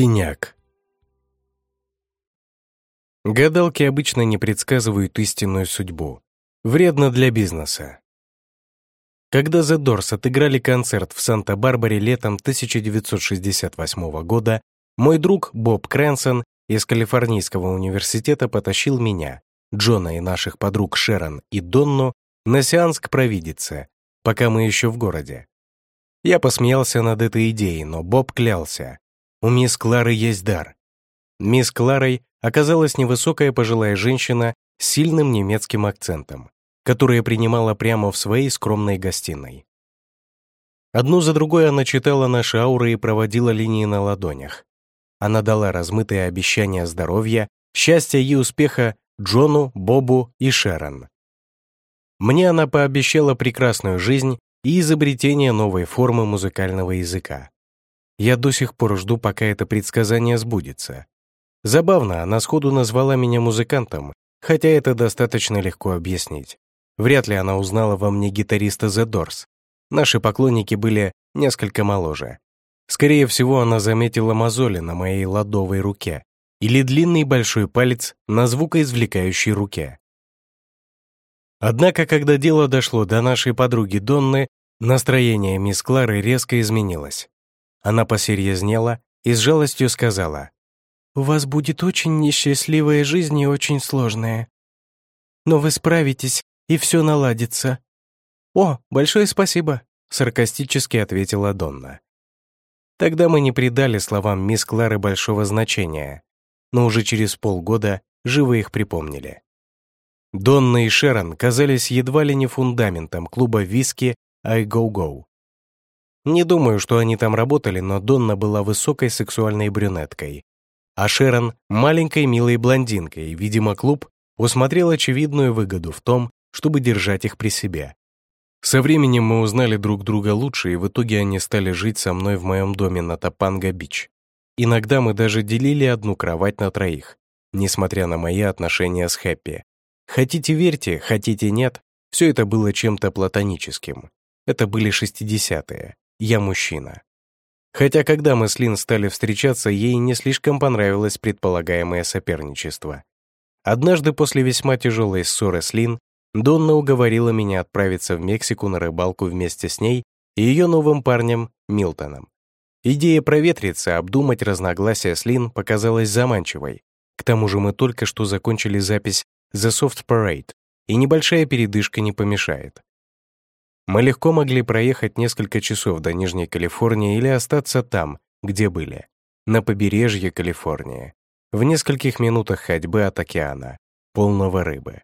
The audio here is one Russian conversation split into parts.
Синяк. Гадалки обычно не предсказывают истинную судьбу. Вредно для бизнеса. Когда The Doors отыграли концерт в Санта-Барбаре летом 1968 года, мой друг Боб Крэнсон из Калифорнийского университета потащил меня, Джона и наших подруг Шерон и Донну на сеанс к провидице, пока мы еще в городе. Я посмеялся над этой идеей, но Боб клялся. У мисс Клары есть дар. Мисс Кларой оказалась невысокая пожилая женщина с сильным немецким акцентом, которая принимала прямо в своей скромной гостиной. Одну за другой она читала наши ауры и проводила линии на ладонях. Она дала размытые обещания здоровья, счастья и успеха Джону, Бобу и Шерон. Мне она пообещала прекрасную жизнь и изобретение новой формы музыкального языка. Я до сих пор жду, пока это предсказание сбудется. Забавно, она сходу назвала меня музыкантом, хотя это достаточно легко объяснить. Вряд ли она узнала во мне гитариста The Doors. Наши поклонники были несколько моложе. Скорее всего, она заметила мозоли на моей ладовой руке или длинный большой палец на звукоизвлекающей руке. Однако, когда дело дошло до нашей подруги Донны, настроение мисс Клары резко изменилось. Она посерьезнела и с жалостью сказала, «У вас будет очень несчастливая жизнь и очень сложная. Но вы справитесь, и все наладится». «О, большое спасибо», — саркастически ответила Донна. Тогда мы не придали словам мисс Клары большого значения, но уже через полгода живо их припомнили. Донна и Шерон казались едва ли не фундаментом клуба виски «I Go Go». Не думаю, что они там работали, но Донна была высокой сексуальной брюнеткой, а Шерон — маленькой милой блондинкой, видимо, клуб усмотрел очевидную выгоду в том, чтобы держать их при себе. Со временем мы узнали друг друга лучше, и в итоге они стали жить со мной в моем доме на Топанга-Бич. Иногда мы даже делили одну кровать на троих, несмотря на мои отношения с Хэппи. Хотите верьте, хотите нет, все это было чем-то платоническим. Это были 60-е. Я мужчина. Хотя когда мы с Лин стали встречаться, ей не слишком понравилось предполагаемое соперничество. Однажды после весьма тяжелой ссоры с Лин, Донна уговорила меня отправиться в Мексику на рыбалку вместе с ней и ее новым парнем Милтоном. Идея проветриться, обдумать разногласия с Лин показалась заманчивой. К тому же мы только что закончили запись The Soft Parade, и небольшая передышка не помешает. Мы легко могли проехать несколько часов до Нижней Калифорнии или остаться там, где были, на побережье Калифорнии, в нескольких минутах ходьбы от океана, полного рыбы.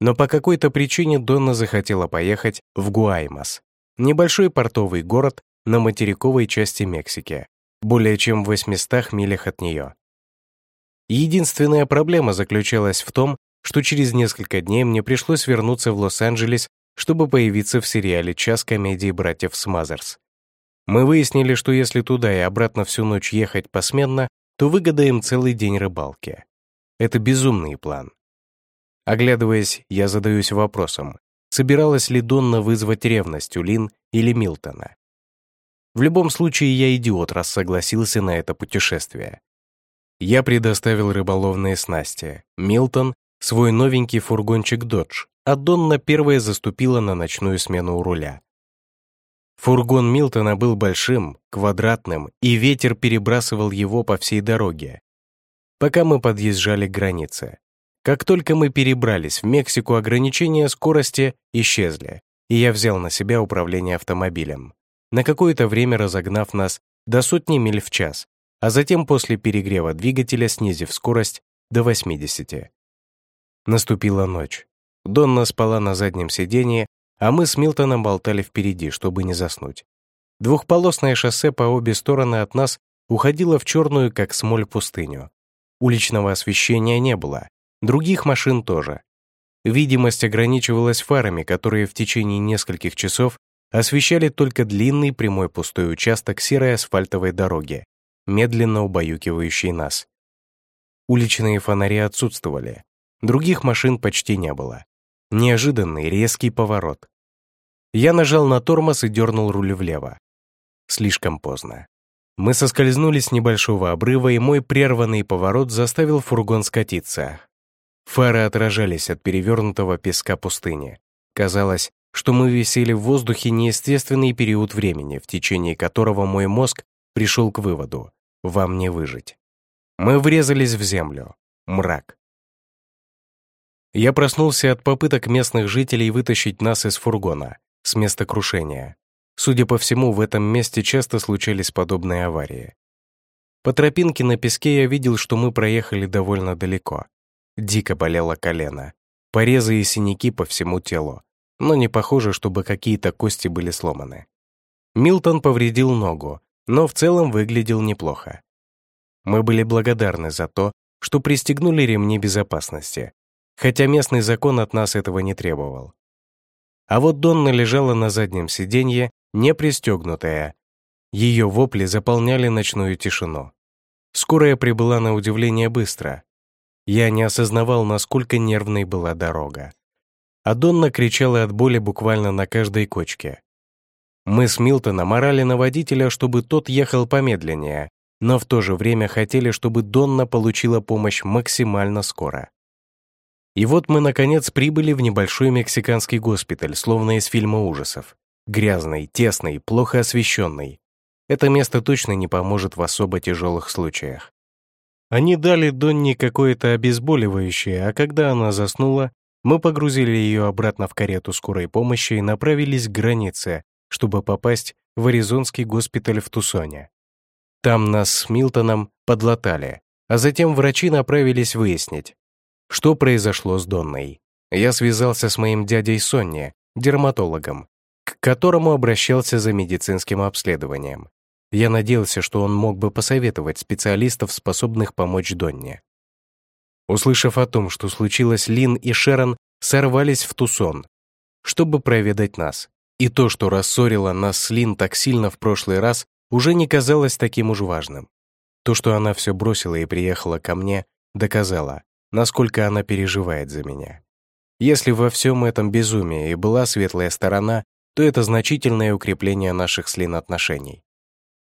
Но по какой-то причине Донна захотела поехать в Гуаймас, небольшой портовый город на материковой части Мексики, более чем в 800 милях от нее. Единственная проблема заключалась в том, что через несколько дней мне пришлось вернуться в Лос-Анджелес, чтобы появиться в сериале «Час комедии братьев Смазерс». Мы выяснили, что если туда и обратно всю ночь ехать посменно, то выгадаем целый день рыбалки. Это безумный план. Оглядываясь, я задаюсь вопросом, собиралась ли Донна вызвать ревность у Лин или Милтона. В любом случае, я идиот, раз согласился на это путешествие. Я предоставил рыболовные снасти, Милтон — свой новенький фургончик «Додж», а Донна первая заступила на ночную смену у руля. Фургон Милтона был большим, квадратным, и ветер перебрасывал его по всей дороге. Пока мы подъезжали к границе. Как только мы перебрались в Мексику, ограничения скорости исчезли, и я взял на себя управление автомобилем на какое-то время разогнав нас до сотни миль в час, а затем после перегрева двигателя снизив скорость до 80. Наступила ночь. Донна спала на заднем сиденье, а мы с Милтоном болтали впереди, чтобы не заснуть. Двухполосное шоссе по обе стороны от нас уходило в черную, как смоль, пустыню. Уличного освещения не было, других машин тоже. Видимость ограничивалась фарами, которые в течение нескольких часов освещали только длинный прямой пустой участок серой асфальтовой дороги, медленно убаюкивающий нас. Уличные фонари отсутствовали, других машин почти не было. Неожиданный резкий поворот. Я нажал на тормоз и дернул руль влево. Слишком поздно. Мы соскользнули с небольшого обрыва, и мой прерванный поворот заставил фургон скатиться. Фары отражались от перевернутого песка пустыни. Казалось, что мы висели в воздухе неестественный период времени, в течение которого мой мозг пришел к выводу — вам не выжить. Мы врезались в землю. Мрак. Я проснулся от попыток местных жителей вытащить нас из фургона, с места крушения. Судя по всему, в этом месте часто случались подобные аварии. По тропинке на песке я видел, что мы проехали довольно далеко. Дико болело колено. Порезы и синяки по всему телу. Но не похоже, чтобы какие-то кости были сломаны. Милтон повредил ногу, но в целом выглядел неплохо. Мы были благодарны за то, что пристегнули ремни безопасности, хотя местный закон от нас этого не требовал. А вот Донна лежала на заднем сиденье не пристегнутая. Ее вопли заполняли ночную тишину. Скорая прибыла на удивление быстро. Я не осознавал, насколько нервной была дорога. А Донна кричала от боли буквально на каждой кочке. Мы с Милтоном орали на водителя, чтобы тот ехал помедленнее, но в то же время хотели, чтобы Донна получила помощь максимально скоро. И вот мы, наконец, прибыли в небольшой мексиканский госпиталь, словно из фильма ужасов. Грязный, тесный, плохо освещенный. Это место точно не поможет в особо тяжелых случаях. Они дали Донни какое-то обезболивающее, а когда она заснула, мы погрузили ее обратно в карету скорой помощи и направились к границе, чтобы попасть в Аризонский госпиталь в Тусоне. Там нас с Милтоном подлатали, а затем врачи направились выяснить, что произошло с Донной. Я связался с моим дядей Сонни, дерматологом, к которому обращался за медицинским обследованием. Я надеялся, что он мог бы посоветовать специалистов, способных помочь Донне. Услышав о том, что случилось, Лин и Шерон сорвались в Тусон, чтобы проведать нас. И то, что рассорило нас с Лин так сильно в прошлый раз, уже не казалось таким уж важным. То, что она все бросила и приехала ко мне, доказало, насколько она переживает за меня. Если во всем этом безумии и была светлая сторона, то это значительное укрепление наших с Лин отношений.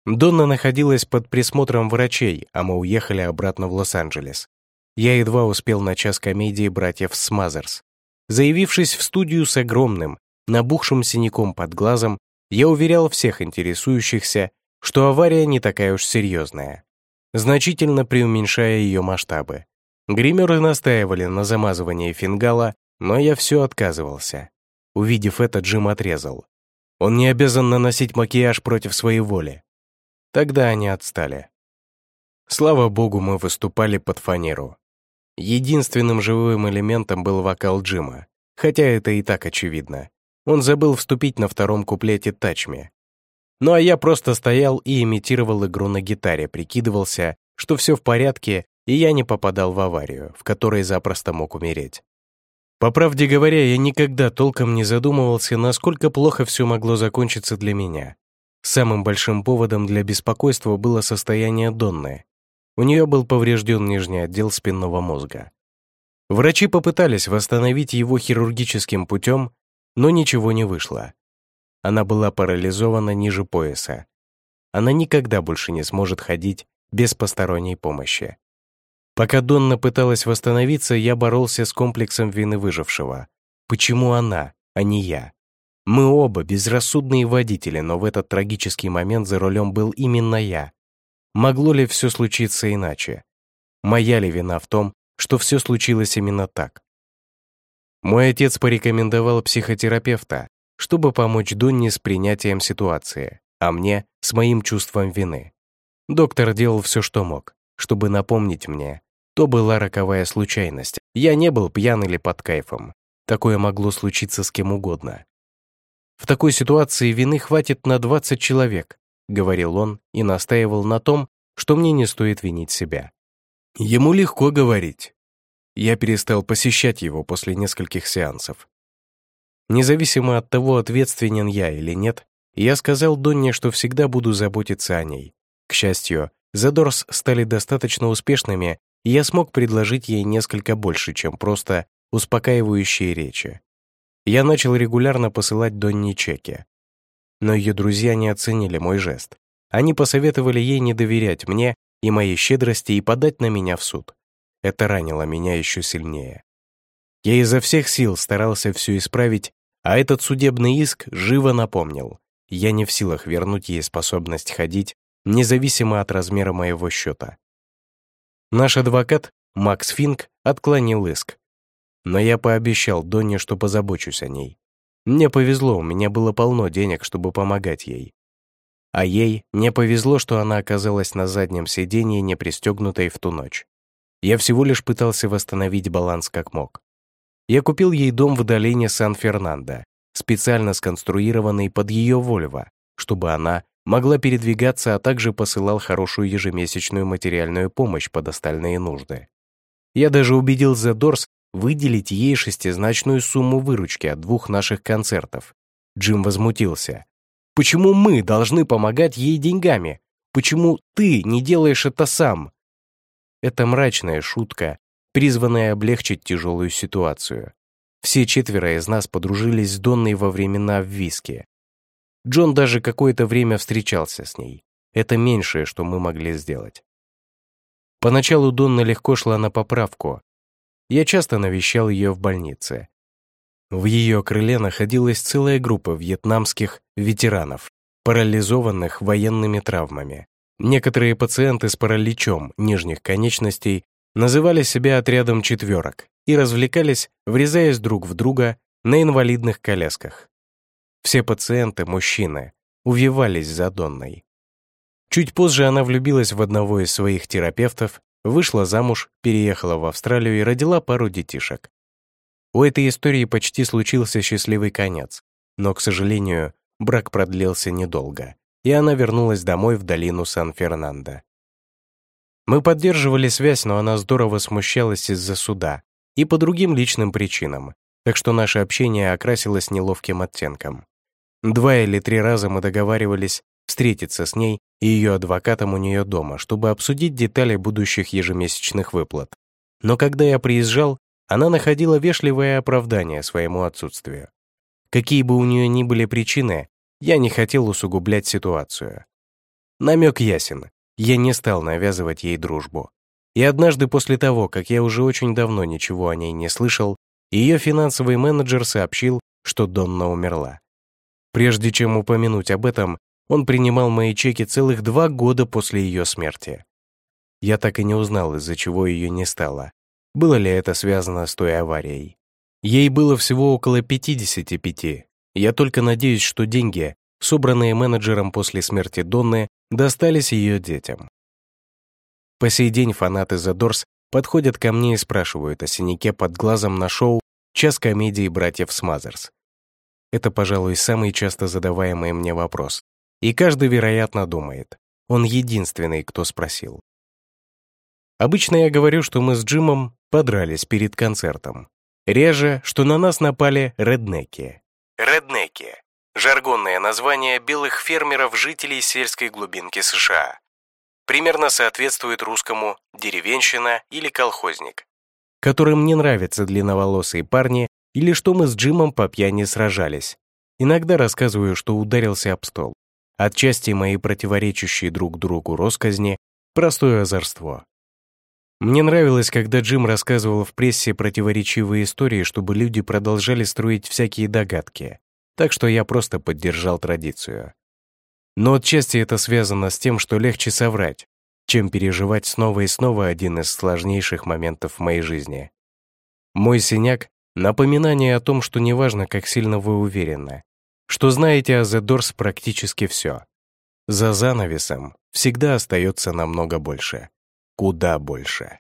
Донна находилась под присмотром врачей, а мы уехали обратно в Лос-Анджелес. Я едва успел на час комедии братьев Смазерс. Заявившись в студию с огромным, набухшим синяком под глазом, я уверял всех интересующихся, что авария не такая уж серьезная, значительно преуменьшая ее масштабы. Гримеры настаивали на замазывании фингала, но я все отказывался. Увидев это, Джим отрезал. Он не обязан наносить макияж против своей воли. Тогда они отстали. Слава богу, мы выступали под фанеру. Единственным живым элементом был вокал Джима, хотя это и так очевидно. Он забыл вступить на втором куплете «Тачми». Ну а я просто стоял и имитировал игру на гитаре, прикидывался, что все в порядке, и я не попадал в аварию, в которой запросто мог умереть. По правде говоря, я никогда толком не задумывался, насколько плохо все могло закончиться для меня. Самым большим поводом для беспокойства было состояние Донны. У нее был поврежден нижний отдел спинного мозга. Врачи попытались восстановить его хирургическим путем, но ничего не вышло. Она была парализована ниже пояса. Она никогда больше не сможет ходить без посторонней помощи. Пока Донна пыталась восстановиться, я боролся с комплексом вины выжившего. Почему она, а не я? Мы оба безрассудные водители, но в этот трагический момент за рулем был именно я. Могло ли все случиться иначе? Моя ли вина в том, что все случилось именно так? Мой отец порекомендовал психотерапевта, чтобы помочь Донне с принятием ситуации, а мне — с моим чувством вины. Доктор делал все, что мог, чтобы напомнить мне, то была роковая случайность. Я не был пьян или под кайфом. Такое могло случиться с кем угодно. В такой ситуации вины хватит на 20 человек, говорил он и настаивал на том, что мне не стоит винить себя. Ему легко говорить. Я перестал посещать его после нескольких сеансов. Независимо от того, ответственен я или нет, я сказал Донне, что всегда буду заботиться о ней. К счастью, Задорс стали достаточно успешными, я смог предложить ей несколько больше, чем просто успокаивающие речи. Я начал регулярно посылать Донни чеки. Но ее друзья не оценили мой жест. Они посоветовали ей не доверять мне и моей щедрости и подать на меня в суд. Это ранило меня еще сильнее. Я изо всех сил старался все исправить, а этот судебный иск живо напомнил. Я не в силах вернуть ей способность ходить, независимо от размера моего счета. Наш адвокат, Макс Финк, отклонил иск. Но я пообещал Донне, что позабочусь о ней. Мне повезло, у меня было полно денег, чтобы помогать ей. А ей не повезло, что она оказалась на заднем сиденье, не пристегнутой в ту ночь. Я всего лишь пытался восстановить баланс как мог. Я купил ей дом в долине Сан-Фернандо, специально сконструированный под ее Вольво, чтобы она могла передвигаться, а также посылал хорошую ежемесячную материальную помощь под остальные нужды. Я даже убедил The Doors выделить ей шестизначную сумму выручки от двух наших концертов. Джим возмутился. «Почему мы должны помогать ей деньгами? Почему ты не делаешь это сам?» Это мрачная шутка, призванная облегчить тяжелую ситуацию. Все четверо из нас подружились с Донной во времена в Виске. Джон даже какое-то время встречался с ней. Это меньшее, что мы могли сделать. Поначалу Донна легко шла на поправку. Я часто навещал ее в больнице. В ее крыле находилась целая группа вьетнамских ветеранов, парализованных военными травмами. Некоторые пациенты с параличом нижних конечностей называли себя отрядом четверок и развлекались, врезаясь друг в друга на инвалидных колясках. Все пациенты, мужчины, увивались за Донной. Чуть позже она влюбилась в одного из своих терапевтов, вышла замуж, переехала в Австралию и родила пару детишек. У этой истории почти случился счастливый конец, но, к сожалению, брак продлился недолго, и она вернулась домой в долину Сан-Фернандо. Мы поддерживали связь, но она здорово смущалась из-за суда и по другим личным причинам, так что наше общение окрасилось неловким оттенком. Два или три раза мы договаривались встретиться с ней и ее адвокатом у нее дома, чтобы обсудить детали будущих ежемесячных выплат. Но когда я приезжал, она находила вежливое оправдание своему отсутствию. Какие бы у нее ни были причины, я не хотел усугублять ситуацию. Намек ясен. Я не стал навязывать ей дружбу. И однажды после того, как я уже очень давно ничего о ней не слышал, ее финансовый менеджер сообщил, что Донна умерла. Прежде чем упомянуть об этом, он принимал мои чеки целых два года после ее смерти. Я так и не узнал, из-за чего ее не стало. Было ли это связано с той аварией? Ей было всего около 55. Я только надеюсь, что деньги, собранные менеджером после смерти Донны, достались ее детям. По сей день фанаты The Doors подходят ко мне и спрашивают о синяке под глазом на шоу «Час комедии братьев Смазерс». Это, пожалуй, самый часто задаваемый мне вопрос. И каждый, вероятно, думает, он единственный, кто спросил. Обычно я говорю, что мы с Джимом подрались перед концертом. Реже, что на нас напали реднеки. Реднеки жаргонное название белых фермеров-жителей сельской глубинки США. Примерно соответствует русскому «деревенщина» или «колхозник», которым не нравятся длинноволосые парни или что мы с Джимом по пьяни сражались. Иногда рассказываю, что ударился об стол. Отчасти мои противоречащие друг другу росказни — простое озорство. Мне нравилось, когда Джим рассказывал в прессе противоречивые истории, чтобы люди продолжали строить всякие догадки так что я просто поддержал традицию. Но отчасти это связано с тем, что легче соврать, чем переживать снова и снова один из сложнейших моментов в моей жизни. Мой синяк — напоминание о том, что неважно, как сильно вы уверены, что знаете о The Doors практически все. За занавесом всегда остается намного больше. Куда больше.